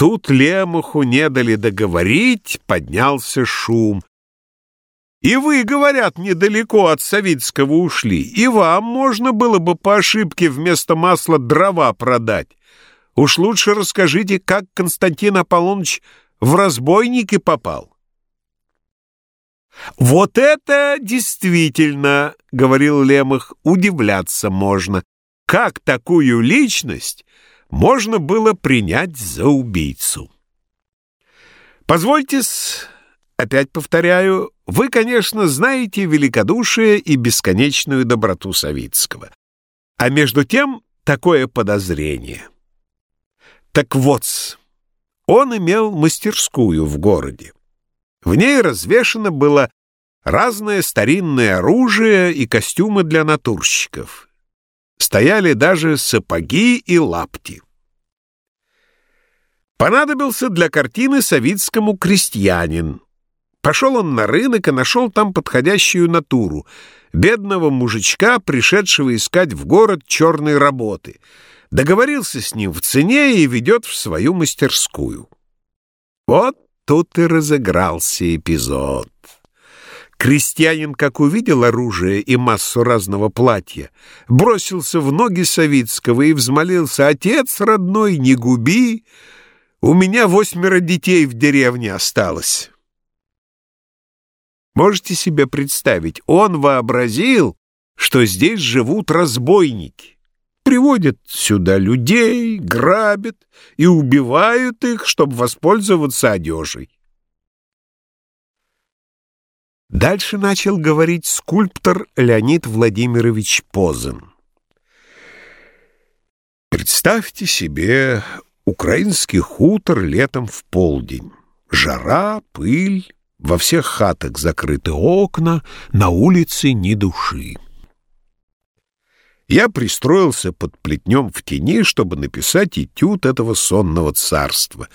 Тут Лемуху не дали договорить, поднялся шум. И вы, говорят, недалеко от Савицкого ушли, и вам можно было бы по ошибке вместо масла дрова продать. Уж лучше расскажите, как Константин Аполлоныч в разбойники попал. «Вот это действительно, — говорил Лемах, — удивляться можно. Как такую личность можно было принять за убийцу?» позвольте опять повторяю, вы, конечно, знаете великодушие и бесконечную доброту Савицкого. А между тем такое подозрение. Так вот, он имел мастерскую в городе. В ней развешано было разное старинное оружие и костюмы для натурщиков. Стояли даже сапоги и лапти. Понадобился для картины Савицкому крестьянин. Пошел он на рынок и нашел там подходящую натуру — бедного мужичка, пришедшего искать в город черной работы. Договорился с ним в цене и ведет в свою мастерскую. Вот тут и разыгрался эпизод. Крестьянин, как увидел оружие и массу разного платья, бросился в ноги Савицкого и взмолился «Отец родной, не губи! У меня восьмеро детей в деревне осталось». Можете себе представить, он вообразил, что здесь живут разбойники. Приводят сюда людей, грабят и убивают их, чтобы воспользоваться одежей. Дальше начал говорить скульптор Леонид Владимирович Позын. Представьте себе украинский хутор летом в полдень. Жара, пыль, во всех хатах закрыты окна, на улице ни души. Я пристроился под плетнем в тени, чтобы написать этюд этого сонного царства.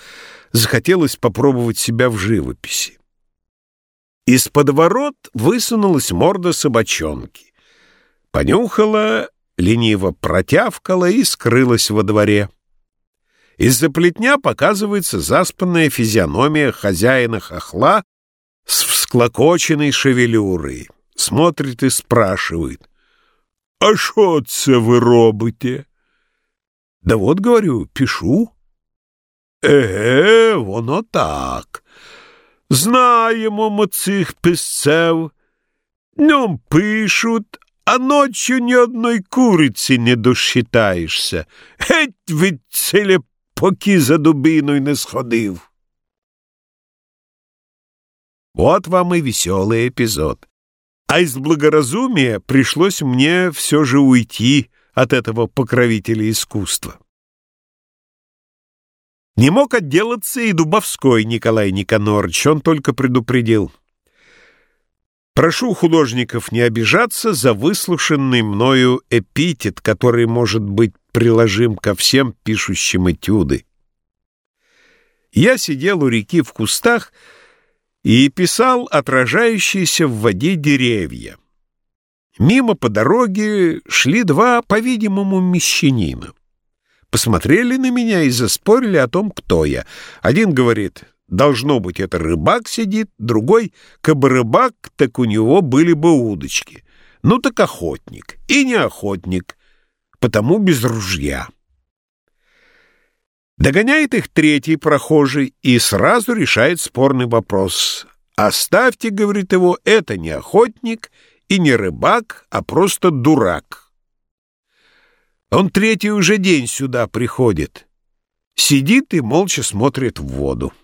Захотелось попробовать себя в живописи. Из-под ворот высунулась морда собачонки. Понюхала, лениво протявкала и скрылась во дворе. Из-за плетня показывается заспанная физиономия хозяина хохла с всклокоченной шевелюрой. Смотрит и спрашивает. «А что це вы робите?» «Да вот, говорю, пишу». «Еге, воно так. Знаємо ми цих писцев. Днем пишуть, а ночью ни одной куриці не досчитаєшся. Геть від целя, поки за дубиною не сходив. Вот вам и веселый эпизод. А из благоразумия пришлось мне все же уйти от этого покровителя искусства. Не мог отделаться и Дубовской Николай Никонорович, он только предупредил. Прошу художников не обижаться за выслушанный мною эпитет, который может быть приложим ко всем пишущим этюды. Я сидел у реки в кустах, и писал отражающиеся в воде деревья. Мимо по дороге шли два, по-видимому, мещанина. Посмотрели на меня и заспорили о том, кто я. Один говорит, должно быть, это рыбак сидит, другой, кабы рыбак, так у него были бы удочки. Ну так охотник, и не охотник, потому без ружья. Догоняет их третий прохожий и сразу решает спорный вопрос. «Оставьте, — говорит его, — это не охотник и не рыбак, а просто дурак». Он третий уже день сюда приходит, сидит и молча смотрит в воду.